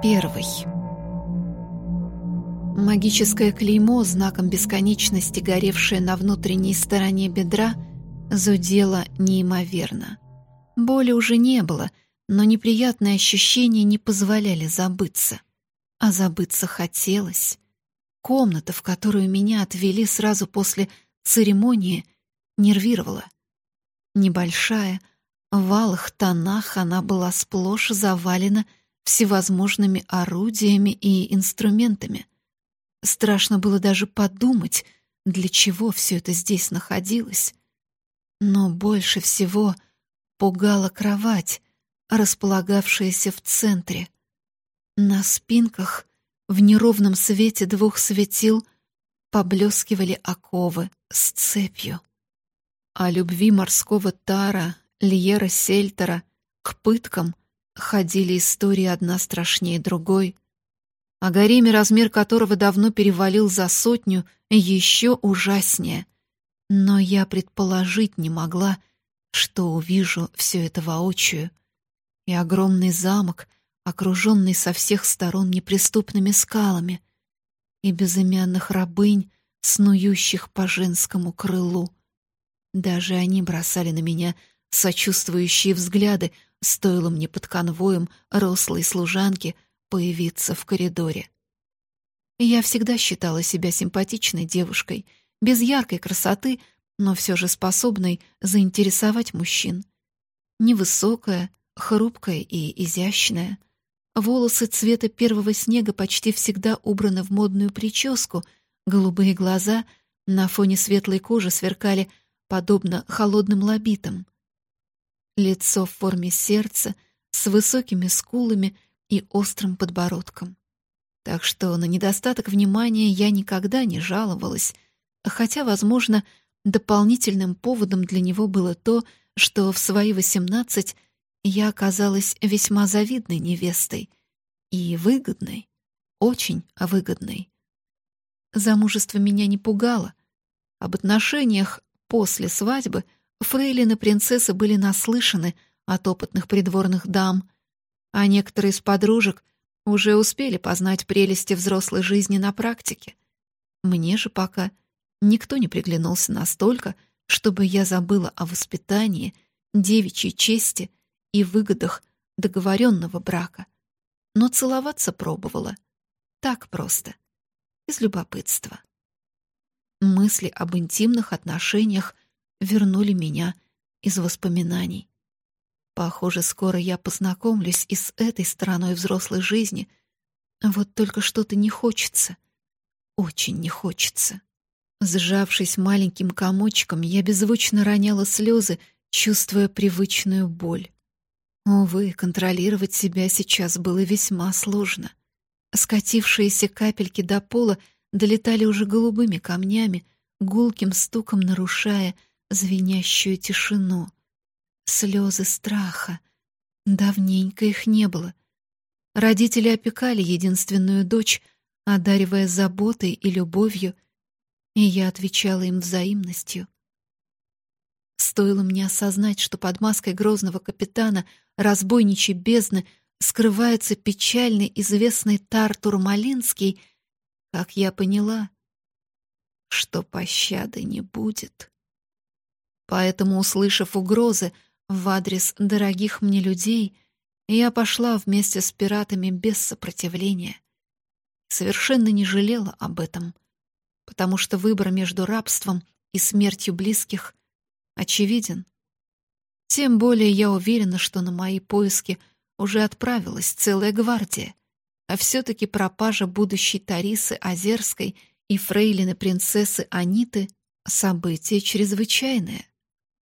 Первый. Магическое клеймо, знаком бесконечности, горевшее на внутренней стороне бедра, зудело неимоверно. Боли уже не было, но неприятные ощущения не позволяли забыться. А забыться хотелось. Комната, в которую меня отвели сразу после церемонии, нервировала. Небольшая, в алых тонах она была сплошь завалена всевозможными орудиями и инструментами. Страшно было даже подумать, для чего все это здесь находилось. Но больше всего пугала кровать, располагавшаяся в центре. На спинках, в неровном свете двух светил, поблескивали оковы с цепью. О любви морского тара, Льера Сельтера, к пыткам ходили истории одна страшнее другой. О гареме, размер которого давно перевалил за сотню, еще ужаснее. Но я предположить не могла, что увижу все это воочию. И огромный замок, окруженный со всех сторон неприступными скалами, и безымянных рабынь, снующих по женскому крылу. Даже они бросали на меня сочувствующие взгляды, стоило мне под конвоем рослой служанки появиться в коридоре. Я всегда считала себя симпатичной девушкой, без яркой красоты, но все же способной заинтересовать мужчин. Невысокая, хрупкая и изящная. Волосы цвета первого снега почти всегда убраны в модную прическу, голубые глаза на фоне светлой кожи сверкали подобно холодным лабитам. Лицо в форме сердца, с высокими скулами и острым подбородком. Так что на недостаток внимания я никогда не жаловалась, хотя, возможно, дополнительным поводом для него было то, что в свои восемнадцать я оказалась весьма завидной невестой и выгодной, очень выгодной. Замужество меня не пугало. Об отношениях После свадьбы фрейлины принцессы были наслышаны от опытных придворных дам, а некоторые из подружек уже успели познать прелести взрослой жизни на практике. Мне же пока никто не приглянулся настолько, чтобы я забыла о воспитании, девичьей чести и выгодах договоренного брака. Но целоваться пробовала. Так просто. Из любопытства. Мысли об интимных отношениях вернули меня из воспоминаний. Похоже, скоро я познакомлюсь и с этой стороной взрослой жизни. Вот только что-то не хочется. Очень не хочется. Сжавшись маленьким комочком, я беззвучно роняла слезы, чувствуя привычную боль. Увы, контролировать себя сейчас было весьма сложно. Скатившиеся капельки до пола — долетали уже голубыми камнями, гулким стуком нарушая звенящую тишину. Слезы страха. Давненько их не было. Родители опекали единственную дочь, одаривая заботой и любовью, и я отвечала им взаимностью. Стоило мне осознать, что под маской грозного капитана разбойничьей бездны скрывается печальный известный Тартур Малинский — как я поняла, что пощады не будет. Поэтому, услышав угрозы в адрес дорогих мне людей, я пошла вместе с пиратами без сопротивления. Совершенно не жалела об этом, потому что выбор между рабством и смертью близких очевиден. Тем более я уверена, что на мои поиски уже отправилась целая гвардия а все-таки пропажа будущей Тарисы Озерской и фрейлины принцессы Аниты — событие чрезвычайное.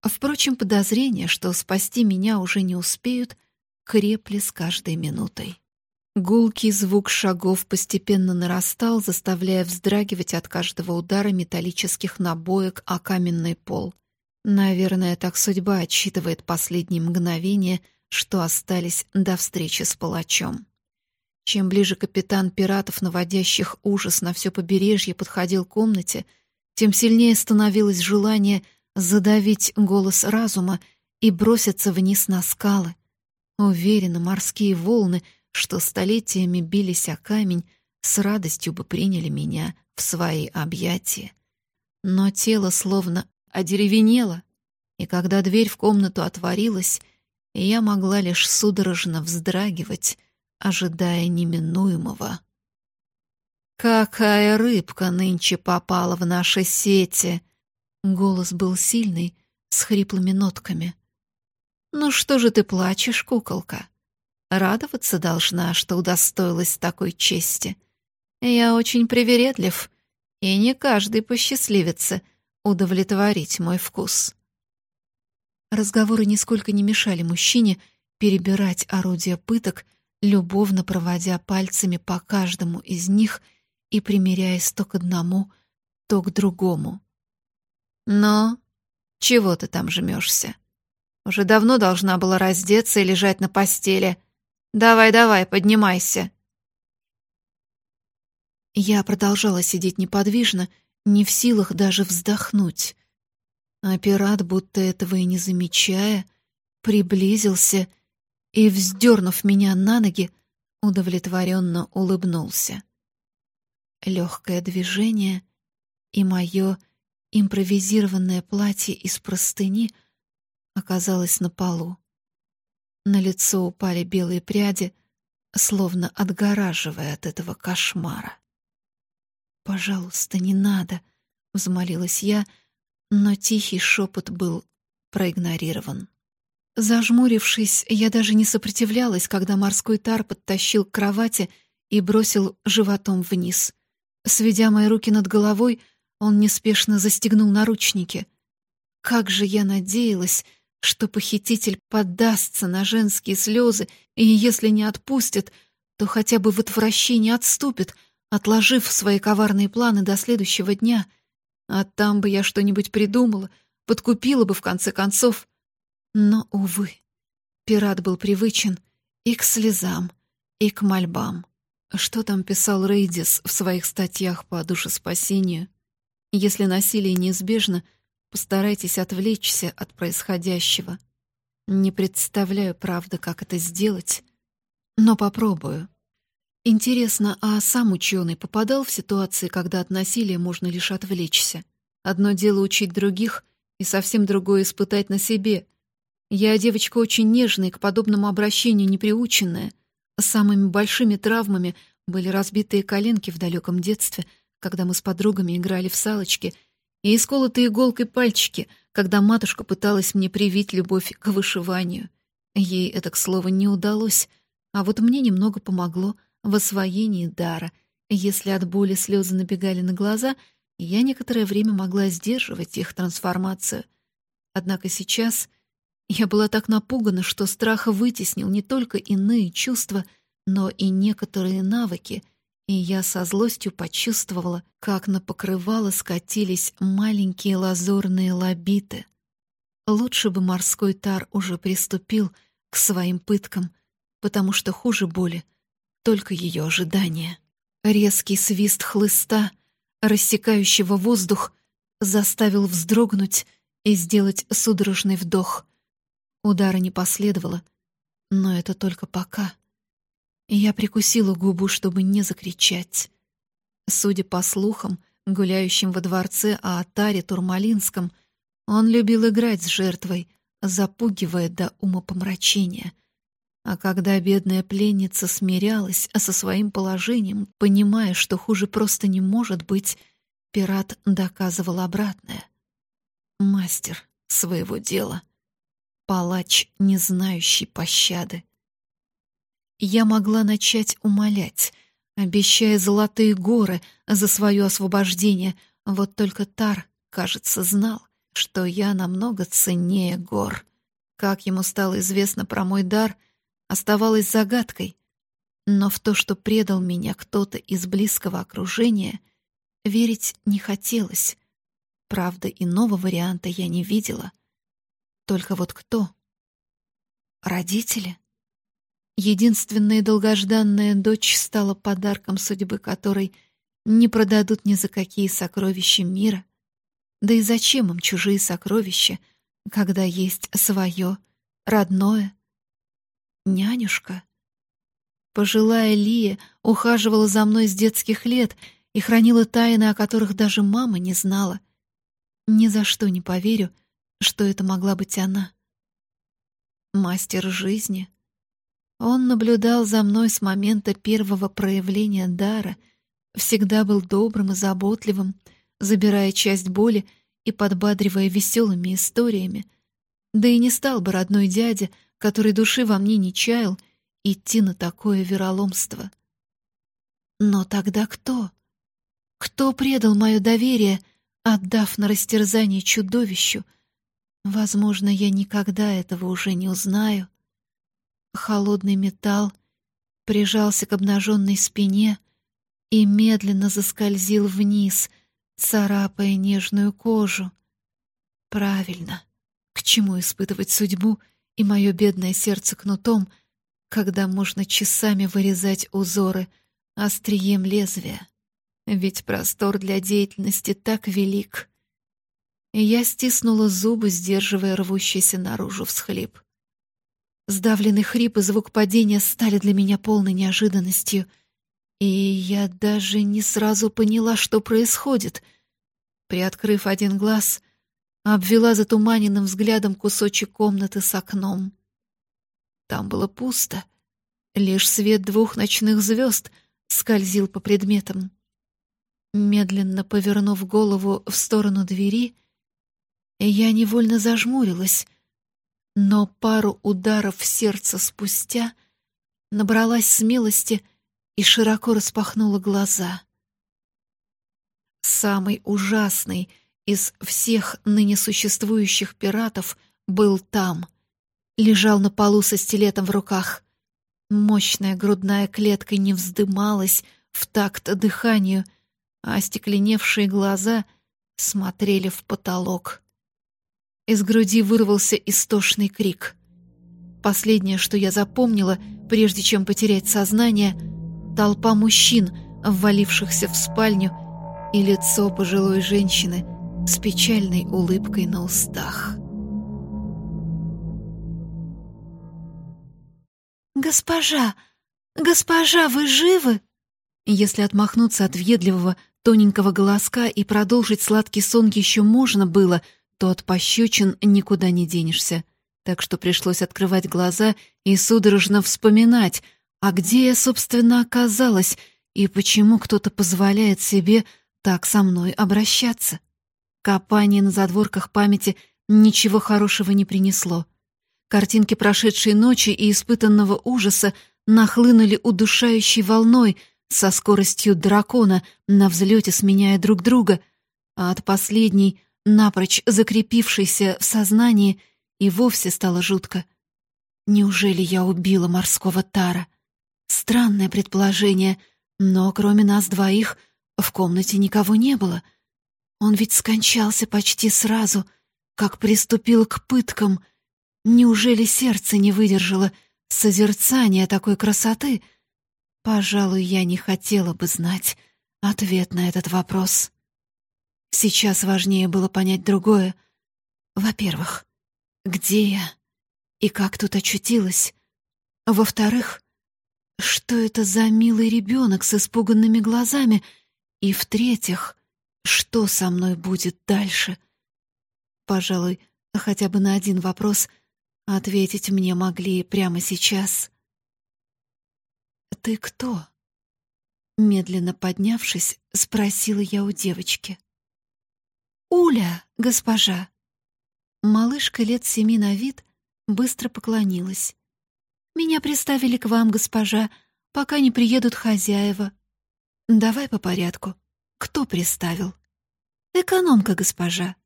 Впрочем, подозрения, что спасти меня уже не успеют, крепли с каждой минутой. Гулкий звук шагов постепенно нарастал, заставляя вздрагивать от каждого удара металлических набоек о каменный пол. Наверное, так судьба отсчитывает последние мгновения, что остались до встречи с палачом. Чем ближе капитан пиратов, наводящих ужас на все побережье, подходил к комнате, тем сильнее становилось желание задавить голос разума и броситься вниз на скалы. Уверенно, морские волны, что столетиями бились о камень, с радостью бы приняли меня в свои объятия. Но тело словно одеревенело, и когда дверь в комнату отворилась, я могла лишь судорожно вздрагивать, ожидая неминуемого. «Какая рыбка нынче попала в наши сети!» Голос был сильный, с хриплыми нотками. «Ну что же ты плачешь, куколка? Радоваться должна, что удостоилась такой чести. Я очень привередлив, и не каждый посчастливится удовлетворить мой вкус». Разговоры нисколько не мешали мужчине перебирать орудия пыток, любовно проводя пальцами по каждому из них и примеряясь то к одному, то к другому. «Но чего ты там жмешься? Уже давно должна была раздеться и лежать на постели. Давай-давай, поднимайся!» Я продолжала сидеть неподвижно, не в силах даже вздохнуть. А пират, будто этого и не замечая, приблизился и, вздернув меня на ноги, удовлетворенно улыбнулся. Легкое движение, и мое импровизированное платье из простыни оказалось на полу. На лицо упали белые пряди, словно отгораживая от этого кошмара. «Пожалуйста, не надо», — взмолилась я, но тихий шепот был проигнорирован. Зажмурившись, я даже не сопротивлялась, когда морской тар подтащил к кровати и бросил животом вниз. Сведя мои руки над головой, он неспешно застегнул наручники. Как же я надеялась, что похититель поддастся на женские слезы, и если не отпустит, то хотя бы в отвращении отступит, отложив свои коварные планы до следующего дня. А там бы я что-нибудь придумала, подкупила бы в конце концов. Но, увы, пират был привычен и к слезам, и к мольбам. Что там писал Рейдис в своих статьях по душеспасению? Если насилие неизбежно, постарайтесь отвлечься от происходящего. Не представляю, правда, как это сделать, но попробую. Интересно, а сам ученый попадал в ситуации, когда от насилия можно лишь отвлечься? Одно дело учить других, и совсем другое испытать на себе. Я девочка очень нежная, к подобному обращению не приученная. Самыми большими травмами были разбитые коленки в далеком детстве — когда мы с подругами играли в салочки, и исколотые иголкой пальчики, когда матушка пыталась мне привить любовь к вышиванию. Ей это, к слову, не удалось, а вот мне немного помогло в освоении дара. Если от боли слезы набегали на глаза, я некоторое время могла сдерживать их трансформацию. Однако сейчас я была так напугана, что страх вытеснил не только иные чувства, но и некоторые навыки — и я со злостью почувствовала, как на покрывало скатились маленькие лазурные лабиты. Лучше бы морской тар уже приступил к своим пыткам, потому что хуже боли только ее ожидание. Резкий свист хлыста, рассекающего воздух, заставил вздрогнуть и сделать судорожный вдох. Удара не последовало, но это только пока — я прикусила губу, чтобы не закричать. Судя по слухам, гуляющим во дворце о Атаре Турмалинском, он любил играть с жертвой, запугивая до умопомрачения. А когда бедная пленница смирялась со своим положением, понимая, что хуже просто не может быть, пират доказывал обратное. Мастер своего дела. Палач, не знающий пощады я могла начать умолять, обещая золотые горы за свое освобождение. Вот только Тар, кажется, знал, что я намного ценнее гор. Как ему стало известно про мой дар, оставалось загадкой. Но в то, что предал меня кто-то из близкого окружения, верить не хотелось. Правда, иного варианта я не видела. Только вот кто? Родители? Единственная долгожданная дочь стала подарком судьбы, которой не продадут ни за какие сокровища мира. Да и зачем им чужие сокровища, когда есть свое, родное? Нянюшка? Пожилая Лия ухаживала за мной с детских лет и хранила тайны, о которых даже мама не знала. Ни за что не поверю, что это могла быть она. Мастер жизни. Он наблюдал за мной с момента первого проявления дара, всегда был добрым и заботливым, забирая часть боли и подбадривая веселыми историями. Да и не стал бы родной дядя, который души во мне не чаял, идти на такое вероломство. Но тогда кто? Кто предал мое доверие, отдав на растерзание чудовищу? Возможно, я никогда этого уже не узнаю. Холодный металл прижался к обнаженной спине и медленно заскользил вниз, царапая нежную кожу. Правильно. К чему испытывать судьбу и мое бедное сердце кнутом — когда можно часами вырезать узоры острием лезвия. Ведь простор для деятельности так велик. я стиснула зубы, сдерживая рвущийся наружу всхлип. Сдавленный хрип и звук падения стали для меня полной неожиданностью, и я даже не сразу поняла, что происходит. Приоткрыв один глаз, обвела затуманенным взглядом кусочек комнаты с окном. Там было пусто. Лишь свет двух ночных звезд скользил по предметам. Медленно повернув голову в сторону двери, я невольно зажмурилась, но пару ударов в сердце спустя набралась смелости и широко распахнула глаза. Самый ужасный из всех ныне существующих пиратов был там — лежал на полу со стилетом в руках. Мощная грудная клетка не вздымалась в такт дыханию, а остекленевшие глаза смотрели в потолок. Из груди вырвался истошный крик. Последнее, что я запомнила, прежде чем потерять сознание, толпа мужчин, ввалившихся в спальню, и лицо пожилой женщины с печальной улыбкой на устах. «Госпожа! Госпожа, вы живы?» Если отмахнуться от въедливого, тоненького голоска и продолжить сладкий сон еще можно было, то от пощечин никуда не денешься. Так что пришлось открывать глаза и судорожно вспоминать, а где я, собственно, оказалась и почему кто-то позволяет себе так со мной обращаться. Копание на задворках памяти ничего хорошего не принесло. Картинки прошедшей ночи и испытанного ужаса нахлынули удушающей волной со скоростью дракона на взлете сменяя друг друга, а от последней, напрочь закрепившейся в сознании, и вовсе стало жутко. Неужели я убила морского тара? Странное предположение, но кроме нас двоих в комнате никого не было. Он ведь скончался почти сразу, как приступил к пыткам — Неужели сердце не выдержало созерцания такой красоты? Пожалуй, я не хотела бы знать ответ на этот вопрос. Сейчас важнее было понять другое. Во-первых, где я и как тут очутилась? Во-вторых, что это за милый ребенок с испуганными глазами? И в-третьих, что со мной будет дальше? Пожалуй, хотя бы на один вопрос — Ответить мне могли прямо сейчас. «Ты кто?» Медленно поднявшись, спросила я у девочки. «Уля, госпожа!» Малышка лет семи на вид быстро поклонилась. «Меня приставили к вам, госпожа, пока не приедут хозяева. Давай по порядку. Кто приставил?» «Экономка, госпожа».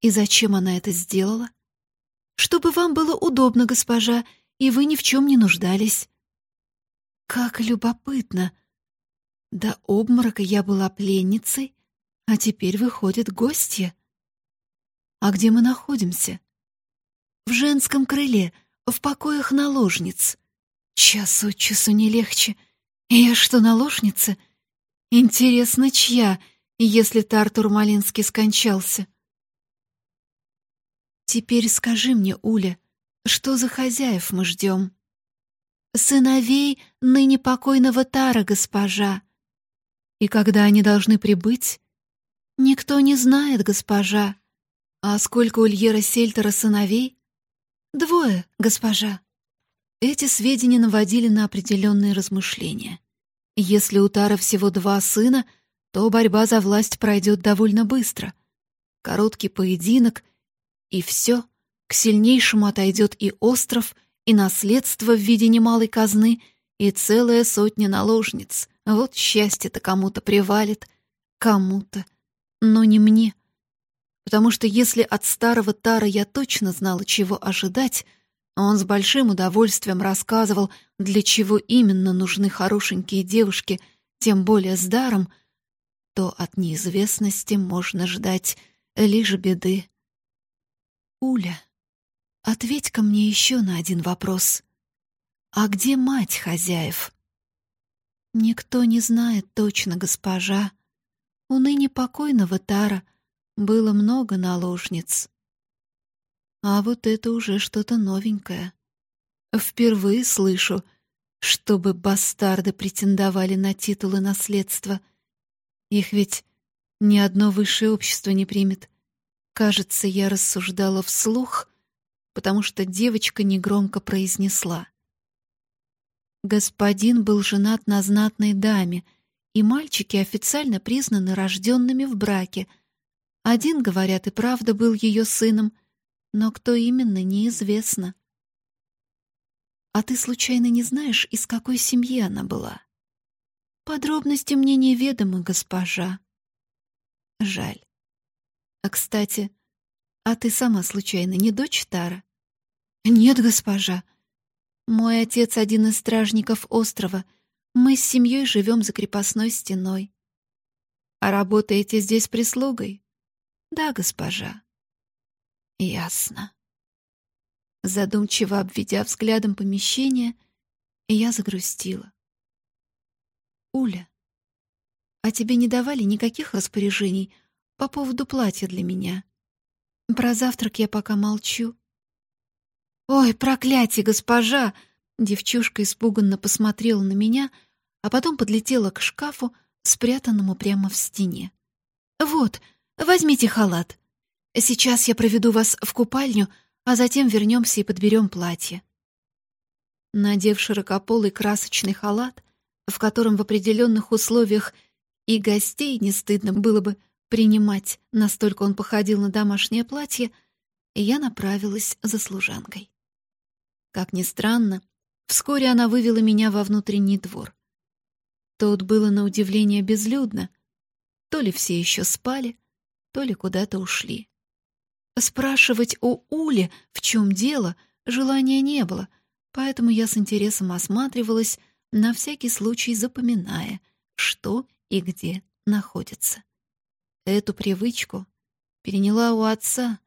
«И зачем она это сделала?» чтобы вам было удобно, госпожа, и вы ни в чем не нуждались». «Как любопытно! До обморока я была пленницей, а теперь выходит гостья. А где мы находимся?» «В женском крыле, в покоях наложниц. Час от часу не легче. Я что, наложница? Интересно, чья, если Тартур Малинский скончался?» Теперь скажи мне, Уля, что за хозяев мы ждем? сыновей ныне покойного Тара, госпожа. И когда они должны прибыть? Никто не знает, госпожа. А сколько у Льера Сельтера сыновей? Двое, госпожа. Эти сведения наводили на определенные размышления. Если у Тара всего два сына, то борьба за власть пройдет довольно быстро. Короткий поединок, и все. К сильнейшему отойдет и остров, и наследство в виде немалой казны, и целая сотня наложниц. Вот счастье-то кому-то привалит, кому-то, но не мне. Потому что если от старого Тара я точно знала, чего ожидать, он с большим удовольствием рассказывал, для чего именно нужны хорошенькие девушки, тем более с даром, то от неизвестности можно ждать лишь беды. Уля, ответь-ка мне еще на один вопрос. А где мать хозяев? Никто не знает точно, госпожа. У ныне покойного Тара было много наложниц. А вот это уже что-то новенькое. Впервые слышу, чтобы бастарды претендовали на титулы наследства. Их ведь ни одно высшее общество не примет. Кажется, я рассуждала вслух, потому что девочка негромко произнесла. Господин был женат на знатной даме, и мальчики официально признаны рожденными в браке. Один, говорят, и правда был ее сыном, но кто именно, неизвестно. А ты случайно не знаешь, из какой семьи она была? Подробности мне неведомы, госпожа. Жаль. А, кстати, а ты сама случайно не дочь Тара? Нет, госпожа. Мой отец один из стражников острова. Мы с семьей живем за крепостной стеной. А работаете здесь прислугой? Да, госпожа. Ясно. Задумчиво обведя взглядом помещение, я загрустила. Уля, а тебе не давали никаких распоряжений по поводу платья для меня? Про завтрак я пока молчу. Ой, проклятие, госпожа! Девчушка испуганно посмотрела на меня, а потом подлетела к шкафу, спрятанному прямо в стене. Вот, возьмите халат. Сейчас я проведу вас в купальню, а затем вернемся и подберем платье. Надев широкополый красочный халат, в котором в определенных условиях и гостей не стыдно было бы принимать, настолько он походил на домашнее платье, я направилась за служанкой. Как ни странно, вскоре она вывела меня во внутренний двор. Тут было на удивление безлюдно. То ли все еще спали, то ли куда-то ушли. Спрашивать у Ули, в чем дело, желания не было, поэтому я с интересом осматривалась, на всякий случай запоминая, что и где находится. Эту привычку переняла у отца,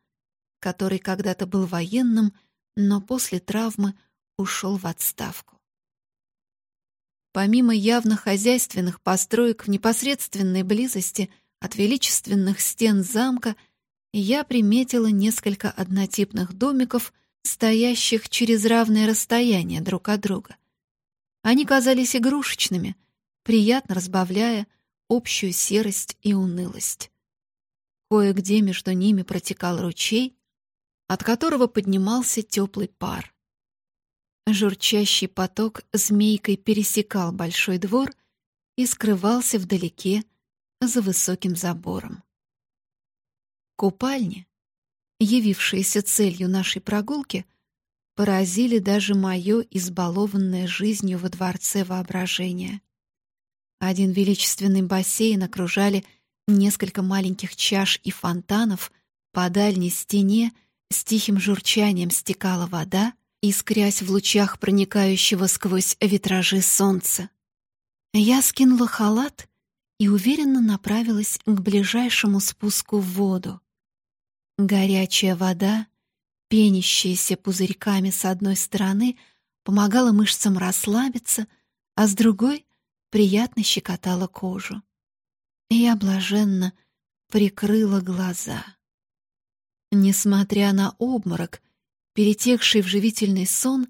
который когда-то был военным, но после травмы ушел в отставку. Помимо явно хозяйственных построек в непосредственной близости от величественных стен замка — я приметила несколько однотипных домиков, стоящих через равное расстояние друг от друга. Они казались игрушечными, приятно разбавляя общую серость и унылость. Кое-где между ними протекал ручей, от которого поднимался теплый пар. Журчащий поток змейкой пересекал большой двор и скрывался вдалеке за высоким забором. Купальни, явившиеся целью нашей прогулки, поразили даже мое избалованное жизнью во дворце воображение. Один величественный бассейн окружали несколько маленьких чаш и фонтанов, по дальней стене с тихим журчанием стекала вода, искрясь в лучах проникающего сквозь витражи солнца. Я скинула халат и уверенно направилась к ближайшему спуску в воду. Горячая вода, пенящаяся пузырьками с одной стороны, помогала мышцам расслабиться, а с другой приятно щекотала кожу. Я блаженно прикрыла глаза. Несмотря на обморок, перетекший в живительный сон,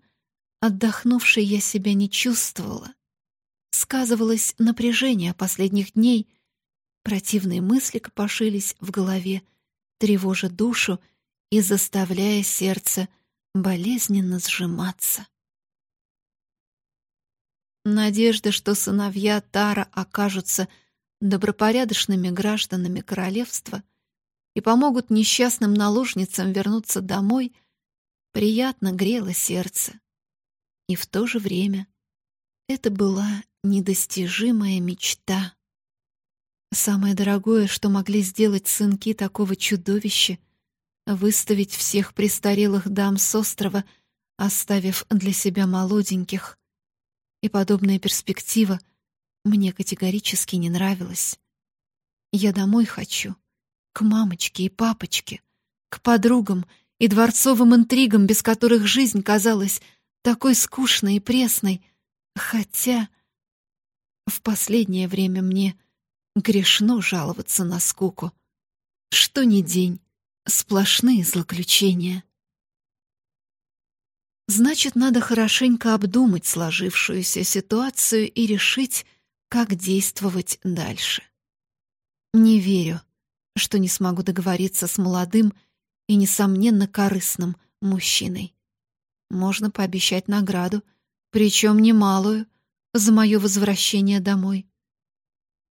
Отдохнувшей я себя не чувствовала. Сказывалось напряжение последних дней, противные мысли копошились в голове, тревожа душу и заставляя сердце болезненно сжиматься. Надежда, что сыновья Тара окажутся добропорядочными гражданами королевства и помогут несчастным наложницам вернуться домой, приятно грела сердце. И в то же время это была недостижимая мечта. Самое дорогое, что могли сделать сынки такого чудовища, выставить всех престарелых дам с острова, оставив для себя молоденьких — и подобная перспектива мне категорически не нравилась. Я домой хочу, к мамочке и папочке, к подругам и дворцовым интригам, без которых жизнь казалась такой скучной и пресной, хотя в последнее время мне грешно жаловаться на скуку. Что ни день, сплошные злоключения. Значит, надо хорошенько обдумать сложившуюся ситуацию и решить, как действовать дальше. Не верю, что не смогу договориться с молодым и, несомненно, корыстным мужчиной. Можно пообещать награду, причем немалую, за мое возвращение домой.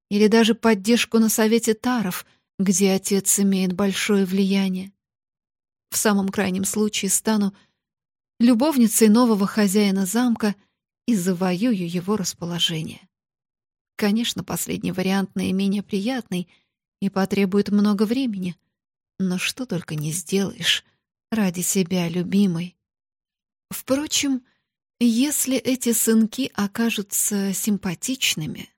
Или даже поддержку на совете Таров, где отец имеет большое влияние. В самом крайнем случае стану любовницей нового хозяина замка и завоюю его расположение. Конечно, последний вариант наименее приятный и потребует много времени, но что только не сделаешь ради себя, любимой. Впрочем, если эти сынки окажутся симпатичными,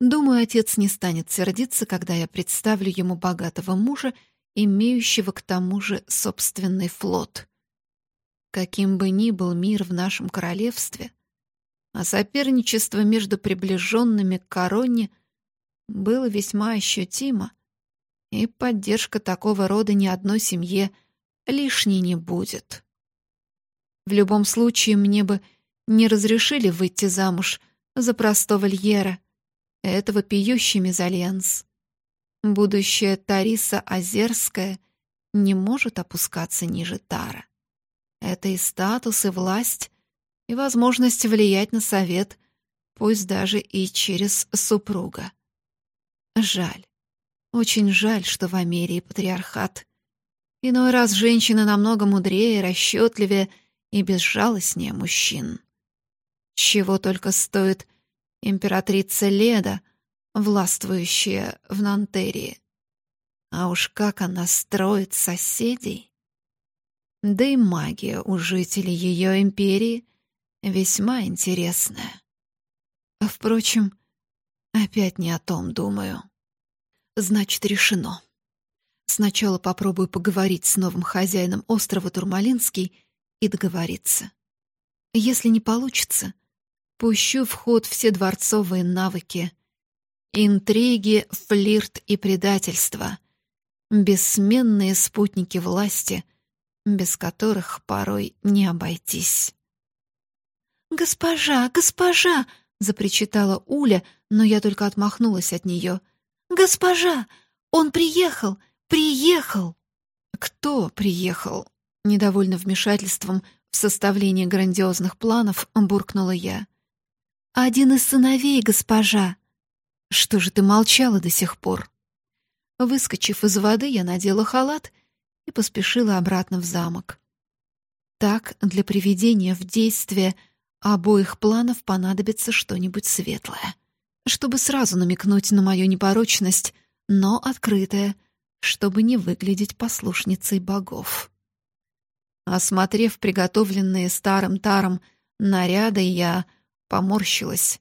думаю, отец не станет сердиться, когда я представлю ему богатого мужа, имеющего к тому же собственный флот. Каким бы ни был мир в нашем королевстве, а соперничество между приближенными к короне было весьма ощутимо, и поддержка такого рода ни одной семье лишней не будет. В любом случае мне бы не разрешили выйти замуж за простого льера, этого пьющий мезальянс. Будущая Тариса Озерская не может опускаться ниже Тара. Это и статус, и власть, и возможность влиять на совет, пусть даже и через супруга. Жаль. Очень жаль, что в Америи патриархат. Иной раз женщины намного мудрее, расчетливее и безжалостнее мужчин. Чего только стоит императрица Леда, властвующая в Нантерии. А уж как она строит соседей! Да и магия у жителей ее империи весьма интересная. Впрочем, опять не о том думаю. Значит, решено. Сначала попробую поговорить с новым хозяином острова Турмалинский и договориться. Если не получится, пущу в ход все дворцовые навыки. Интриги, флирт и предательство. Бессменные спутники власти — без которых порой не обойтись. «Госпожа, госпожа!» — запричитала Уля, но я только отмахнулась от нее. «Госпожа! Он приехал! Приехал!» «Кто приехал?» Недовольно вмешательством в составление грандиозных планов буркнула я. «Один из сыновей, госпожа!» «Что же ты молчала до сих пор?» Выскочив из воды, я надела халат и поспешила обратно в замок. Так для приведения в действие обоих планов понадобится что-нибудь светлое, чтобы сразу намекнуть на мою непорочность, но открытое, чтобы не выглядеть послушницей богов. Осмотрев приготовленные старым таром наряды, я поморщилась.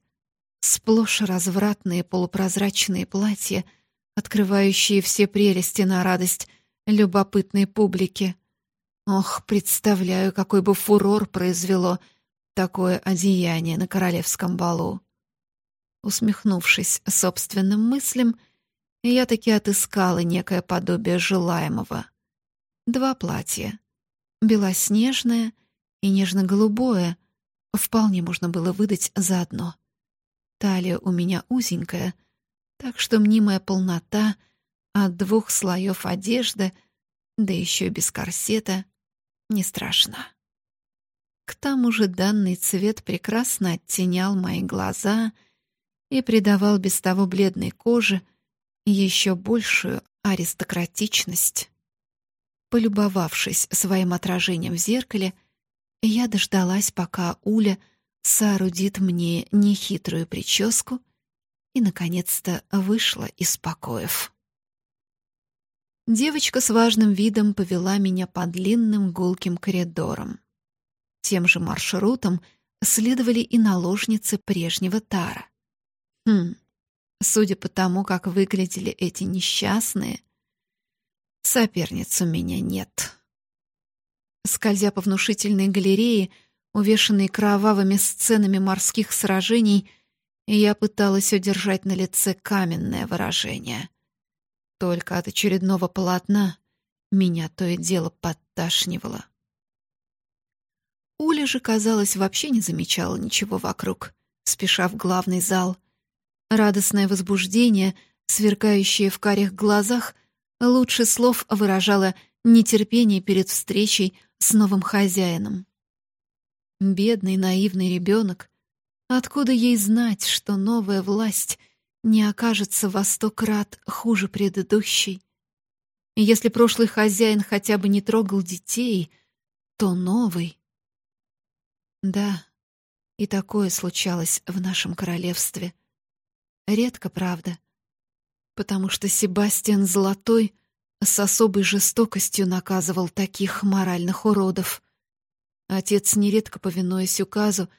Сплошь развратные полупрозрачные платья, открывающие все прелести на радость любопытной публики. Ох, представляю, какой бы фурор произвело такое одеяние на королевском балу. Усмехнувшись собственным мыслям, я таки отыскала некое подобие желаемого. Два платья. Белоснежное и и нежно-голубое вполне можно было выдать заодно. Талия у меня узенькая, так что мнимая полнота от двух слоев одежды, да еще без корсета, не страшно. К тому же данный цвет прекрасно оттенял мои глаза и придавал без того бледной коже еще большую аристократичность. Полюбовавшись своим отражением в зеркале, я дождалась, пока Уля соорудит мне нехитрую прическу и, наконец-то, вышла из покоев. Девочка с важным видом повела меня по длинным гулким коридорам. Тем же маршрутом следовали и наложницы прежнего Тара. Хм, судя по тому, как выглядели эти несчастные, соперниц у меня нет. Скользя по внушительной галерее, увешанной кровавыми сценами морских сражений, я пыталась удержать на лице каменное выражение. Только от очередного полотна меня то и дело подташнивало. Уля же, казалось, вообще не замечала ничего вокруг, спеша в главный зал. Радостное возбуждение, сверкающее в карих глазах, лучше слов выражало нетерпение перед встречей с новым хозяином. Бедный наивный ребенок, откуда ей знать, что новая власть не окажется во сто крат хуже предыдущей? Если прошлый хозяин хотя бы не трогал детей, то новый да, и такое случалось в нашем королевстве. Редко, правда, потому что Себастьян Золотой с особой жестокостью наказывал таких моральных уродов. Отец, нередко повинуясь указу,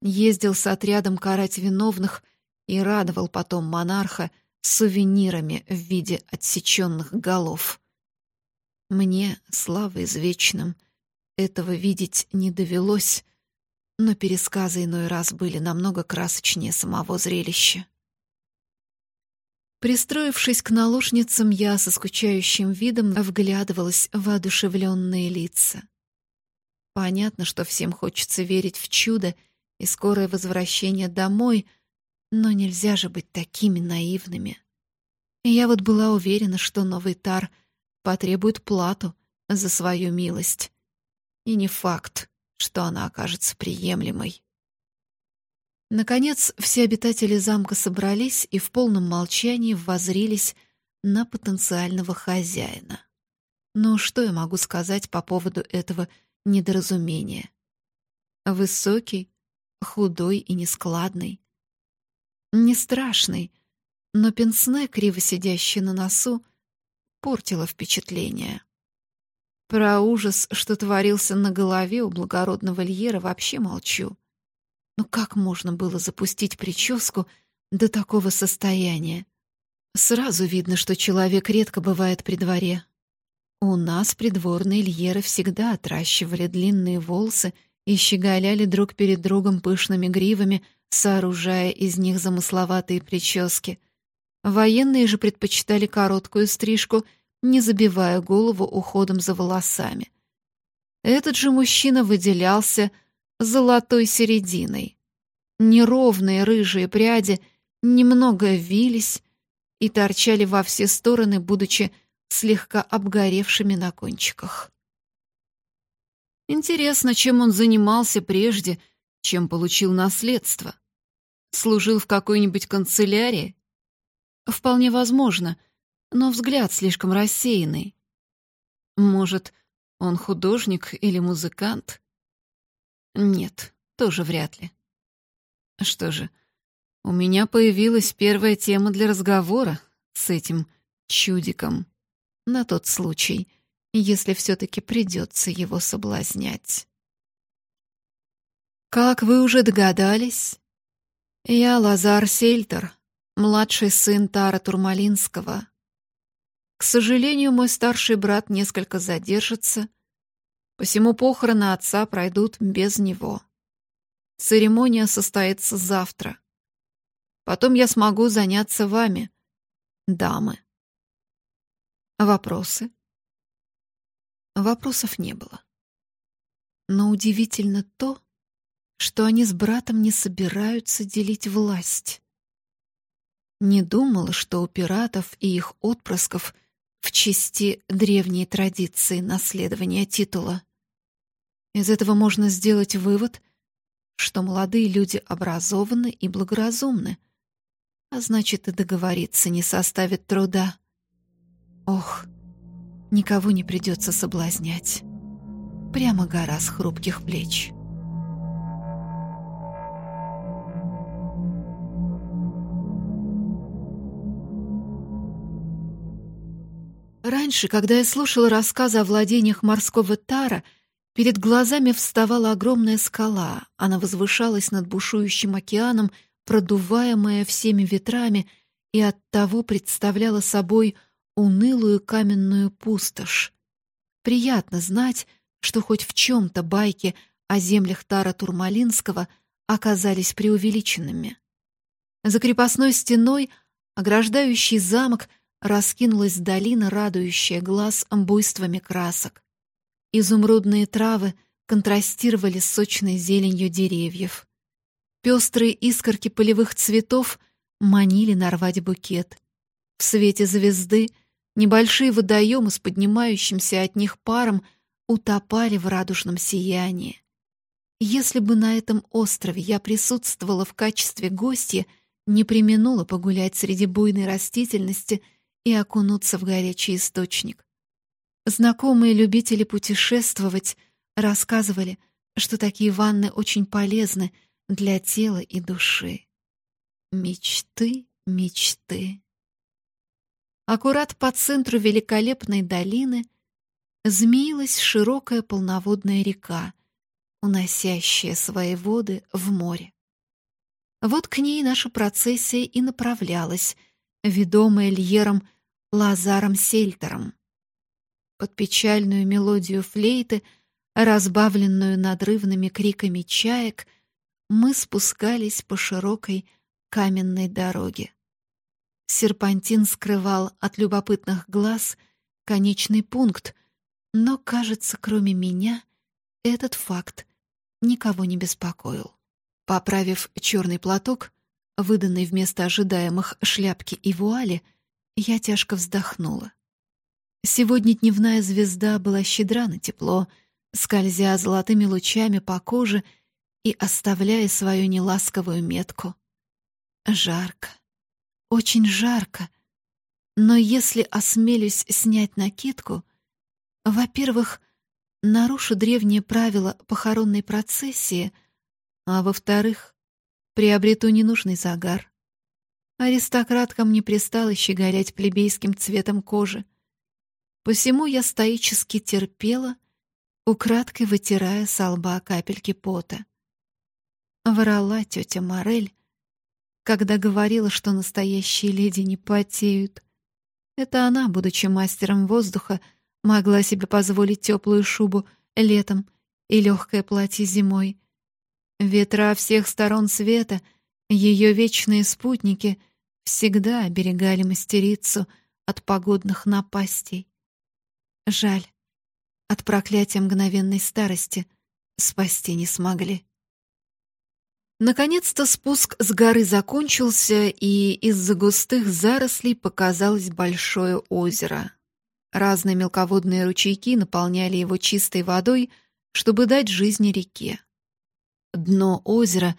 ездил с отрядом карать виновных и радовал потом монарха сувенирами в виде отсеченных голов. Мне, слава извечным, этого видеть не довелось, но пересказы иной раз были намного красочнее самого зрелища. Пристроившись к наложницам, я со скучающим видом вглядывалась в воодушевленные лица. Понятно, что всем хочется верить в чудо и скорое возвращение домой, но нельзя же быть такими наивными. Я вот была уверена, что новый Тар потребует плату за свою милость. И не факт, что она окажется приемлемой. Наконец, все обитатели замка собрались и в полном молчании воззрились на потенциального хозяина. Но что я могу сказать по поводу этого недоразумения? Высокий, худой и нескладный. Не страшный, но пенсне, криво сидящий на носу, портило впечатление. Про ужас, что творился на голове у благородного Льера, вообще молчу. Но как можно было запустить прическу до такого состояния? Сразу видно, что человек редко бывает при дворе. У нас придворные Льеры всегда отращивали длинные волосы и щеголяли друг перед другом пышными гривами, сооружая из них замысловатые прически. Военные же предпочитали короткую стрижку — не забивая голову уходом за волосами. Этот же мужчина выделялся золотой серединой. Неровные рыжие пряди немного вились и торчали во все стороны, будучи слегка обгоревшими на кончиках. Интересно, чем он занимался прежде, чем получил наследство. Служил в какой-нибудь канцелярии? Вполне возможно — но взгляд слишком рассеянный. Может, он художник или музыкант? Нет, тоже вряд ли. Что же, у меня появилась первая тема для разговора с этим чудиком. На тот случай, если все-таки придется его соблазнять. Как вы уже догадались, я Лазар Сельтер, младший сын Тара Турмалинского, к сожалению, мой старший брат несколько задержится, посему похороны отца пройдут без него. Церемония состоится завтра. Потом я смогу заняться вами, дамы. Вопросы? Вопросов не было. Но удивительно то, что они с братом не собираются делить власть. Не думала, что у пиратов и их отпрысков в чести древние традиции наследования титула. Из этого можно сделать вывод, что молодые люди образованы и благоразумны, а значит и договориться не составит труда. Ох, никого не придется соблазнять. Прямо гора с хрупких плеч. Раньше, когда я слушала рассказы о владениях морского тара, перед глазами вставала огромная скала. Она возвышалась над бушующим океаном, продуваемая всеми ветрами, и оттого представляла собой унылую каменную пустошь. Приятно знать, что хоть в чем-то байки о землях Тара Турмалинского оказались преувеличенными. За крепостной стеной, ограждающий замок, раскинулась долина, радующая глаз буйствами красок. Изумрудные травы контрастировали с сочной зеленью деревьев. Пестрые искорки полевых цветов манили нарвать букет. В свете звезды небольшие водоемы с поднимающимся от них паром утопали в радужном сиянии. Если бы на этом острове я присутствовала в качестве гостья, не применула погулять среди буйной растительности — и окунуться в горячий источник. Знакомые любители путешествовать рассказывали, что такие ванны очень полезны для тела и души. Мечты, мечты. Аккурат по центру великолепной долины змеилась широкая полноводная река, уносящая свои воды в море. Вот к ней наша процессия и направлялась, ведомая Льером Лазаром Сельтером. Под печальную мелодию флейты, разбавленную надрывными криками чаек, мы спускались по широкой каменной дороге. Серпантин скрывал от любопытных глаз конечный пункт, но, кажется, кроме меня, этот факт никого не беспокоил. Поправив черный платок, выданный вместо ожидаемых шляпки и вуали, я тяжко вздохнула. Сегодня дневная звезда была щедра на тепло, скользя золотыми лучами по коже и оставляя свою неласковую метку. Жарко, очень жарко, но если осмелюсь снять накидку, во-первых, нарушу древние правила похоронной процессии, а во-вторых, приобрету ненужный загар. Аристократкам не пристало щеголять плебейским цветом кожи. Посему я стоически терпела, украдкой вытирая с лба капельки пота. Врала тетя Морель, когда говорила, что настоящие леди не потеют. Это она, будучи мастером воздуха, могла себе позволить теплую шубу летом и легкое платье зимой. Ветра всех сторон света, ее вечные спутники, всегда оберегали мастерицу от погодных напастей. Жаль, от проклятия мгновенной старости спасти не смогли. Наконец-то спуск с горы закончился, и из-за густых зарослей показалось большое озеро. Разные мелководные ручейки наполняли его чистой водой, чтобы дать жизни реке. Дно озера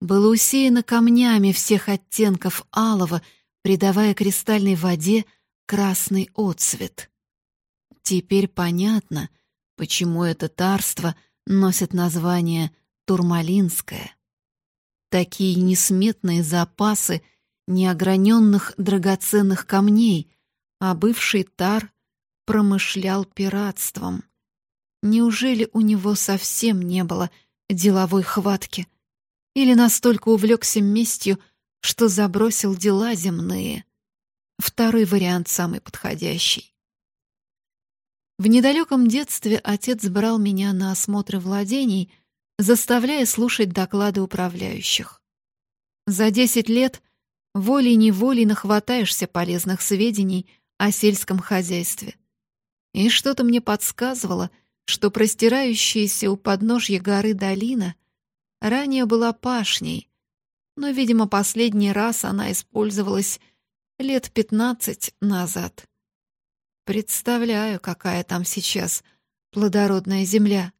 было усеяно камнями всех оттенков алого, придавая кристальной воде красный отцвет. Теперь понятно, почему это тарство носит название Турмалинское. Такие несметные запасы неограненных драгоценных камней, а бывший тар промышлял пиратством. Неужели у него совсем не было деловой хватки? или настолько увлекся местью, что забросил дела земные. Второй вариант самый подходящий. В недалеком детстве отец брал меня на осмотры владений, заставляя слушать доклады управляющих. За десять лет волей-неволей нахватаешься полезных сведений о сельском хозяйстве. И что-то мне подсказывало, что простирающаяся у подножья горы долина ранее была пашней, но, видимо, последний раз она использовалась лет пятнадцать назад. Представляю, какая там сейчас плодородная земля.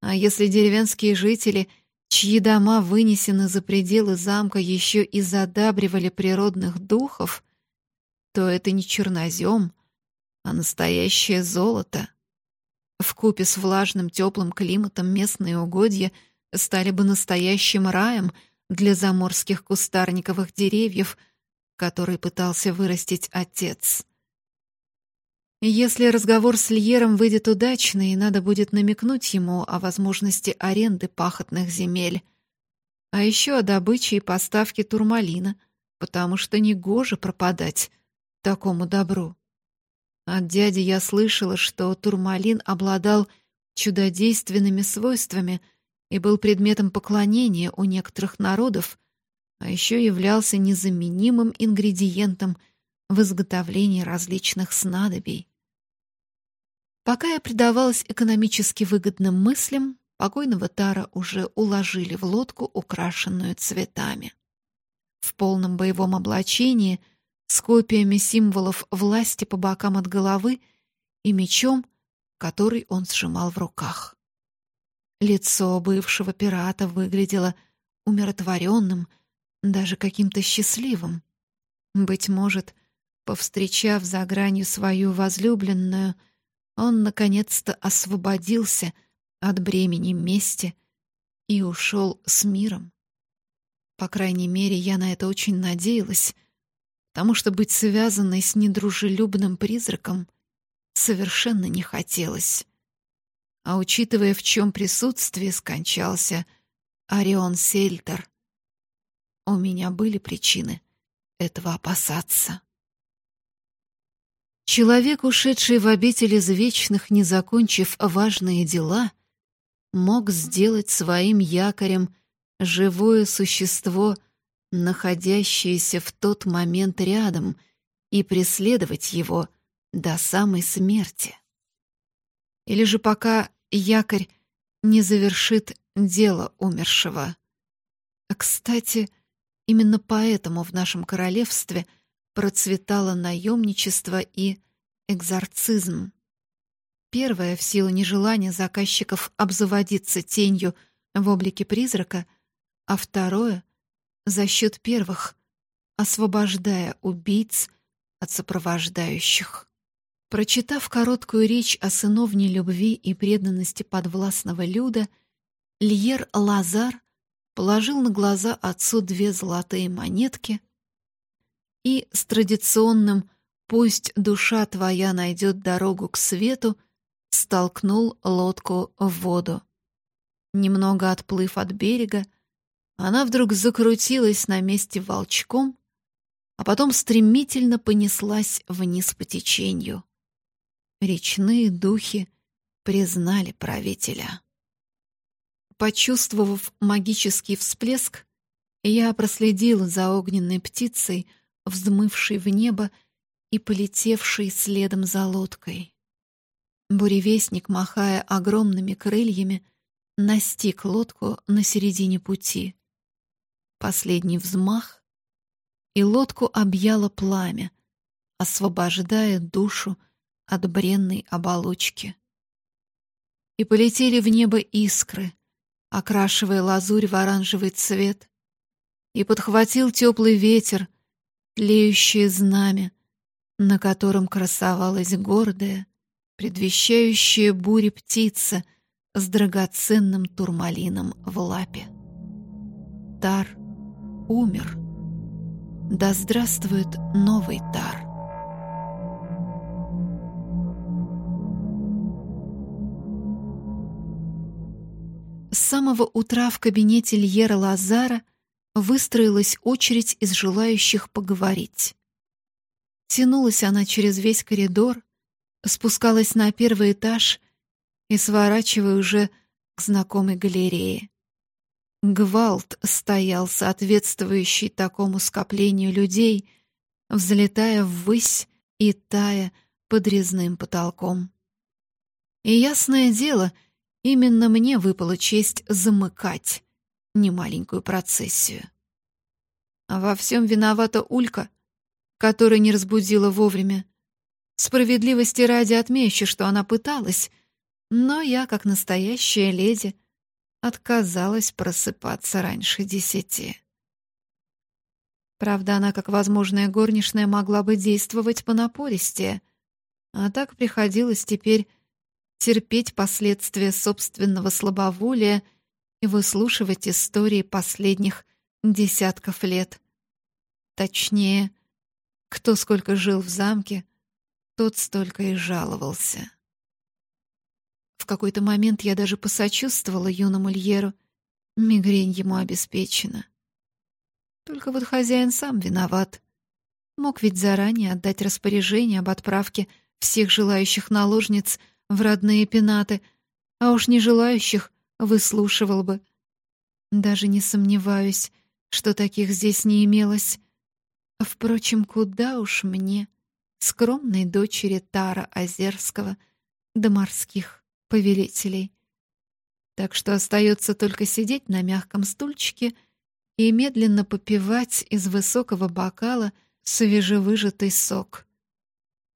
А если деревенские жители, чьи дома вынесены за пределы замка, еще и задабривали природных духов, то это не чернозем, а настоящее золото. В купе с влажным теплым климатом местные угодья стали бы настоящим раем для заморских кустарниковых деревьев, который пытался вырастить отец. Если разговор с Льером выйдет удачный, надо будет намекнуть ему о возможности аренды пахотных земель, а еще о добыче и поставке турмалина, потому что негоже пропадать такому добру. От дяди я слышала, что турмалин обладал чудодейственными свойствами и был предметом поклонения у некоторых народов, а еще являлся незаменимым ингредиентом в изготовлении различных снадобий. Пока я предавалась экономически выгодным мыслям, покойного Тара уже уложили в лодку, украшенную цветами. В полном боевом облачении, с копиями символов власти по бокам от головы и мечом, который он сжимал в руках. Лицо бывшего пирата выглядело умиротворенным, даже каким-то счастливым. Быть может, повстречав за гранью свою возлюбленную — он наконец-то освободился от бремени мести и ушел с миром. По крайней мере, я на это очень надеялась, потому что быть связанной с недружелюбным призраком совершенно не хотелось. А учитывая, в чем присутствие скончался Орион Сельтер, у меня были причины этого опасаться. Человек, ушедший в обитель из вечных, не закончив важные дела, мог сделать своим якорем живое существо, находящееся в тот момент рядом, и преследовать его до самой смерти. Или же пока якорь не завершит дело умершего. Кстати, именно поэтому в нашем королевстве — процветало наемничество и экзорцизм. Первое в силу нежелания заказчиков обзаводиться тенью в облике призрака, а второе за счет первых, освобождая убийц от сопровождающих. Прочитав короткую речь о сыновней любви и преданности подвластного люда, Льер Лазар положил на глаза отцу две золотые монетки — и с традиционным «пусть душа твоя найдет дорогу к свету» столкнул лодку в воду. Немного отплыв от берега, она вдруг закрутилась на месте волчком, а потом стремительно понеслась вниз по течению. Речные духи признали правителя. Почувствовав магический всплеск, я проследила за огненной птицей — взмывший в небо и полетевший следом за лодкой. Буревестник, махая огромными крыльями, настиг лодку на середине пути. Последний взмах, и лодку объяло пламя, освобождая душу от бренной оболочки. И полетели в небо искры, окрашивая лазурь в оранжевый цвет, и подхватил теплый ветер, тлеющее знамя, на котором красовалась гордая, предвещающая бури птица с драгоценным турмалином в лапе. Тар умер. Да здравствует новый Тар. С самого утра в кабинете Льера Лазара выстроилась очередь из желающих поговорить. Тянулась она через весь коридор, спускалась на первый этаж и сворачивая уже к знакомой галерее. Гвалт стоял соответствующий такому скоплению людей, взлетая ввысь и тая под резным потолком. И ясное дело, именно мне выпала честь замыкать немаленькую процессию. А во всем виновата Улька, которая не разбудила вовремя. Справедливости ради отмечу, что она пыталась, но я, как настоящая леди, отказалась просыпаться раньше десяти. Правда, она, как возможная горничная, могла бы действовать понапористее, а так приходилось теперь терпеть последствия собственного слабоволия и выслушивать истории последних десятков лет. Точнее, кто сколько жил в замке, тот столько и жаловался. В какой-то момент я даже посочувствовала юному Льеру. Мигрень ему обеспечена. Только вот хозяин сам виноват. Мог ведь заранее отдать распоряжение об отправке всех желающих наложниц в родные пенаты, а уж не желающих выслушивал бы. Даже не сомневаюсь, что таких здесь не имелось. Впрочем, куда уж мне, скромной дочери Тара Озерского, до морских повелителей. Так что остается только сидеть на мягком стульчике — и медленно попивать из высокого бокала свежевыжатый сок.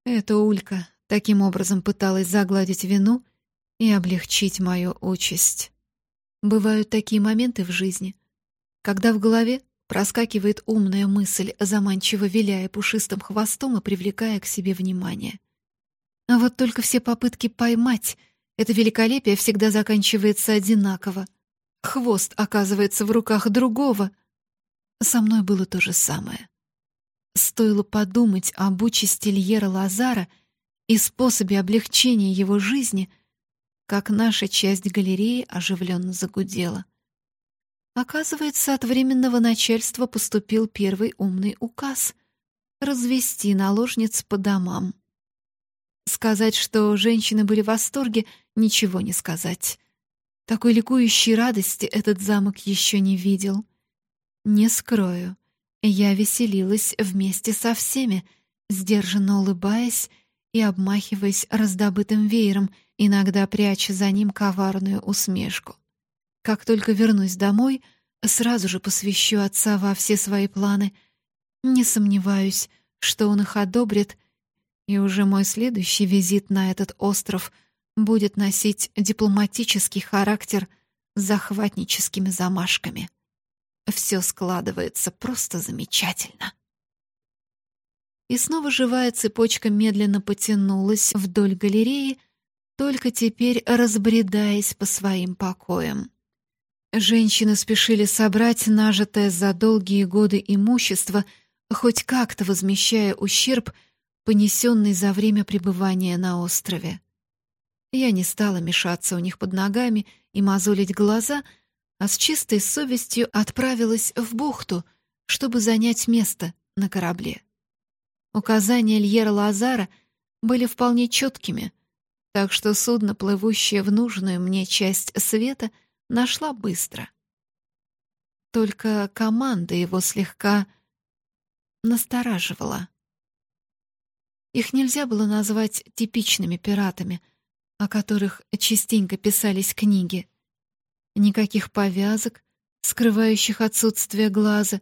Эта Улька таким образом пыталась загладить вину и облегчить мою участь. Бывают такие моменты в жизни, когда в голове проскакивает умная мысль, заманчиво виляя пушистым хвостом и привлекая к себе внимание. А вот только все попытки поймать это великолепие всегда заканчивается одинаково — Хвост оказывается в руках другого. Со мной было то же самое. Стоило подумать об участи Льера Лазара и способе облегчения его жизни, как наша часть галереи оживленно загудела. Оказывается, от временного начальства поступил первый умный указ — развести наложниц по домам. Сказать, что женщины были в восторге, ничего не сказать. Такой ликующей радости этот замок еще не видел. Не скрою, я веселилась вместе со всеми, сдержанно улыбаясь и обмахиваясь раздобытым веером, иногда пряча за ним коварную усмешку. Как только вернусь домой, сразу же посвящу отца во все свои планы. Не сомневаюсь, что он их одобрит, и уже мой следующий визит на этот остров — будет носить дипломатический характер с захватническими замашками. Все складывается просто замечательно. И снова живая цепочка медленно потянулась вдоль галереи, только теперь разбредаясь по своим покоям. Женщины спешили собрать нажитое за долгие годы имущество, хоть как-то возмещая ущерб, понесенный за время пребывания на острове. Я не стала мешаться у них под ногами и мозолить глаза, а с чистой совестью отправилась в бухту, чтобы занять место на корабле. Указания Льера Лазара были вполне четкими, так что судно, плывущее в нужную мне часть света, нашла быстро. Только команда его слегка настораживала. Их нельзя было назвать типичными пиратами — о которых частенько писались книги. Никаких повязок, скрывающих отсутствие глаза,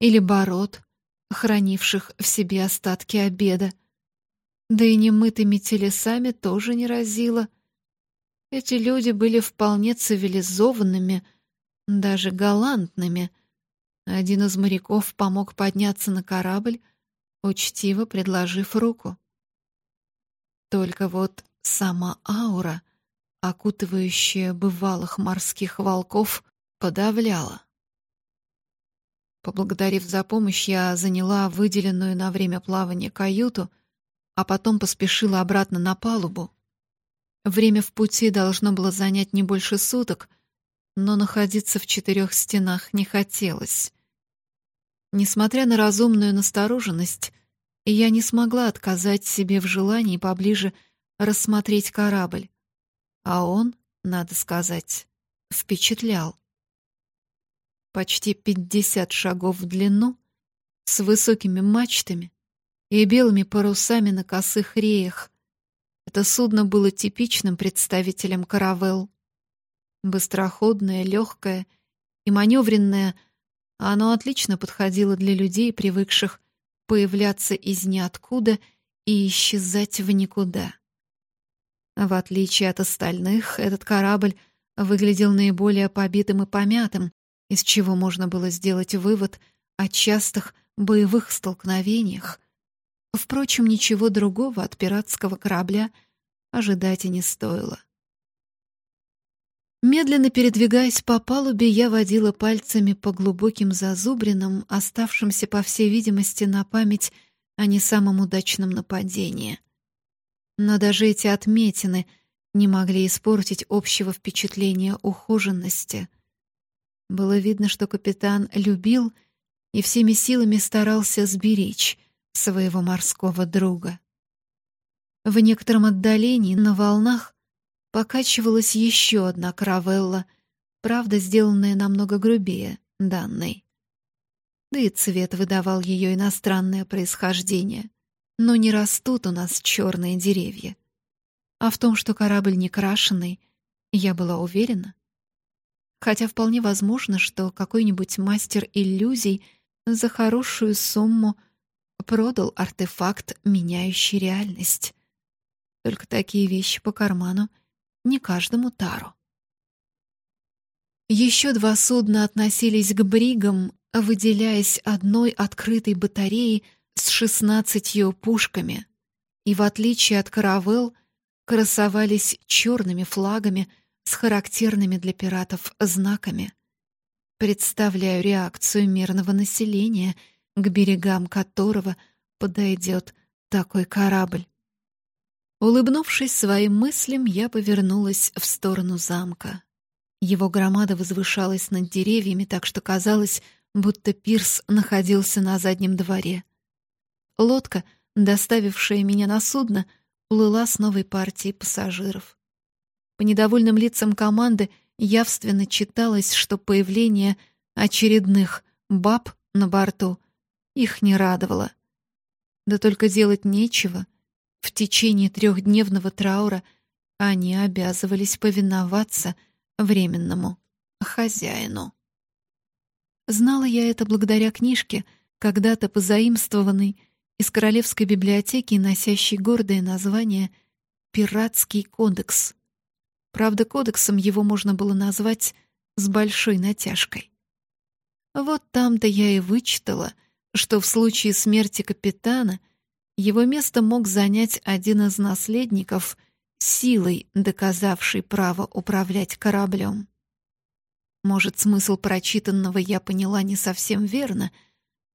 или бород, хранивших в себе остатки обеда. Да и немытыми телесами тоже не разило. Эти люди были вполне цивилизованными, даже галантными. Один из моряков помог подняться на корабль, учтиво предложив руку. Только вот Сама аура, окутывающая бывалых морских волков, подавляла. Поблагодарив за помощь, я заняла выделенную на время плавания каюту, а потом поспешила обратно на палубу. Время в пути должно было занять не больше суток, но находиться в четырех стенах не хотелось. Несмотря на разумную настороженность, я не смогла отказать себе в желании поближе рассмотреть корабль. А он, надо сказать, впечатлял. Почти пятьдесят шагов в длину, с высокими мачтами и белыми парусами на косых реях. Это судно было типичным представителем каравелл. Быстроходное, легкое и маневренное, оно отлично подходило для людей, привыкших появляться из ниоткуда и исчезать в никуда. В отличие от остальных, этот корабль выглядел наиболее побитым и помятым, из чего можно было сделать вывод о частых боевых столкновениях. Впрочем, ничего другого от пиратского корабля ожидать и не стоило. Медленно передвигаясь по палубе, я водила пальцами по глубоким зазубринам, оставшимся, по всей видимости, на память о не самом удачном нападении. Но даже эти отметины не могли испортить общего впечатления ухоженности. Было видно, что капитан любил и всеми силами старался сберечь своего морского друга. В некотором отдалении на волнах покачивалась еще одна каравелла, правда, сделанная намного грубее данной. Да и цвет выдавал ее иностранное происхождение. Но не растут у нас черные деревья. А в том, что корабль не крашеный, я была уверена. Хотя вполне возможно, что какой-нибудь мастер иллюзий за хорошую сумму продал артефакт, меняющий реальность. Только такие вещи по карману не каждому тару. Еще два судна относились к бригам, выделяясь одной открытой батареей с шестнадцатью пушками, и в отличие от каравелл красовались черными флагами с характерными для пиратов знаками. Представляю реакцию мирного населения, к берегам которого подойдет такой корабль. Улыбнувшись своим мыслям, я повернулась в сторону замка. Его громада возвышалась над деревьями, так что казалось, будто пирс находился на заднем дворе. Лодка, доставившая меня на судно, плыла с новой партией пассажиров. По недовольным лицам команды явственно читалось, что появление очередных баб на борту их не радовало. Да только делать нечего. В течение трехдневного траура они обязывались повиноваться временному хозяину. Знала я это благодаря книжке, когда-то позаимствованной из Королевской библиотеки, носящей гордое название «Пиратский кодекс». Правда, кодексом его можно было назвать с большой натяжкой. Вот там-то я и вычитала, что в случае смерти капитана — его место мог занять один из наследников, силой доказавший право управлять кораблем. Может, смысл прочитанного я поняла не совсем верно,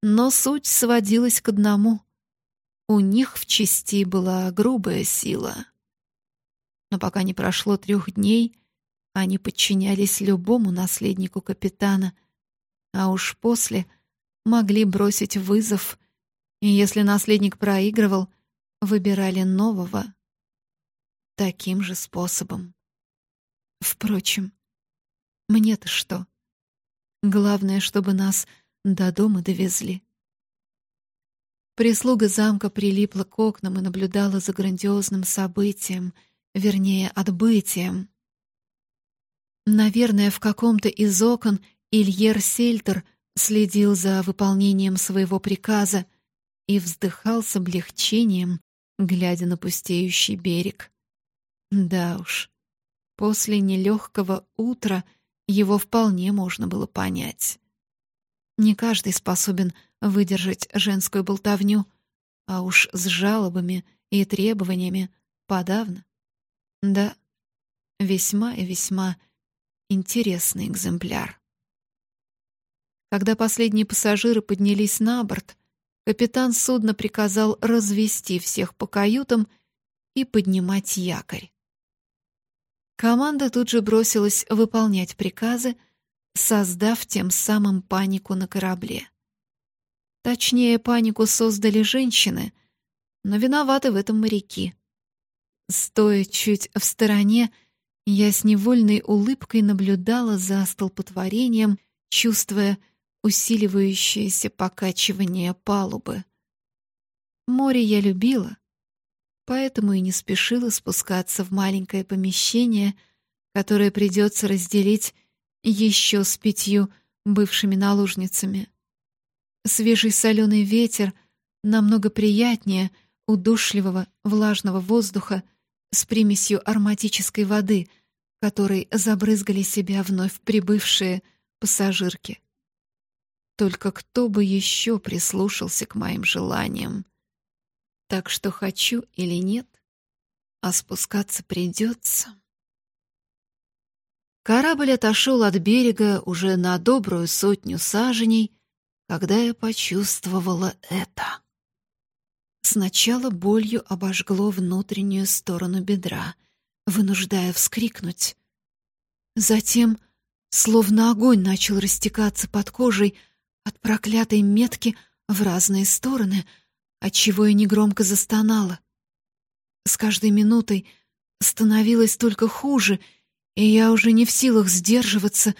но суть сводилась к одному. У них в части была грубая сила. Но пока не прошло трех дней, они подчинялись любому наследнику капитана, а уж после могли бросить вызов и если наследник проигрывал, выбирали нового таким же способом. Впрочем, мне-то что? Главное, чтобы нас до дома довезли. Прислуга замка прилипла к окнам и наблюдала за грандиозным событием, вернее, отбытием. Наверное, в каком-то из окон Ильер Сельтер следил за выполнением своего приказа — и вздыхал с облегчением, глядя на пустеющий берег. Да уж, после нелегкого утра его вполне можно было понять. Не каждый способен выдержать женскую болтовню, а уж с жалобами и требованиями подавно. Да, весьма и весьма интересный экземпляр. Когда последние пассажиры поднялись на борт, капитан судна приказал развести всех по каютам и поднимать якорь. Команда тут же бросилась выполнять приказы, создав тем самым панику на корабле. Точнее, панику создали женщины, но виноваты в этом моряки. Стоя чуть в стороне, я с невольной улыбкой наблюдала за столпотворением, чувствуя, усиливающееся покачивание палубы. Море я любила, поэтому и не спешила спускаться в маленькое помещение, которое придется разделить еще с пятью бывшими наложницами. Свежий соленый ветер намного приятнее удушливого влажного воздуха с примесью ароматической воды, которой забрызгали себя вновь прибывшие пассажирки. Только кто бы еще прислушался к моим желаниям? Так что хочу или нет, а спускаться придется. Корабль отошел от берега уже на добрую сотню саженей, когда я почувствовала это. Сначала болью обожгло внутреннюю сторону бедра, вынуждая вскрикнуть. Затем, словно огонь начал растекаться под кожей от проклятой метки в разные стороны, отчего я негромко застонала. С каждой минутой становилось только хуже — и я уже не в силах сдерживаться,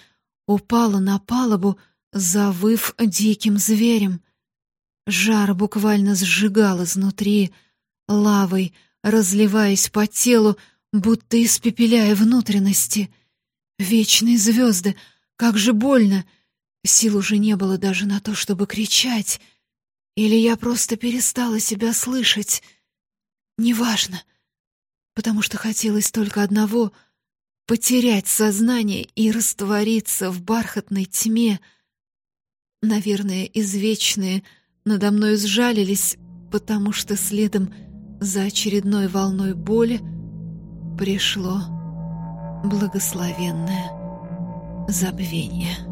упала на палубу, завыв диким зверем. Жар буквально сжигал изнутри, лавой, разливаясь по телу, будто испепеляя внутренности. Вечные звезды, как же больно! Сил уже не было даже на то, чтобы кричать. Или я просто перестала себя слышать. Неважно, потому что хотелось только одного — потерять сознание и раствориться в бархатной тьме. Наверное, извечные надо мной сжалились, потому что следом за очередной волной боли пришло благословенное забвение.